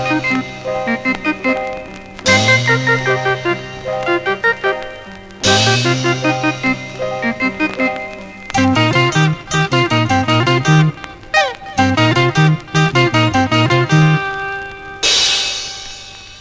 thank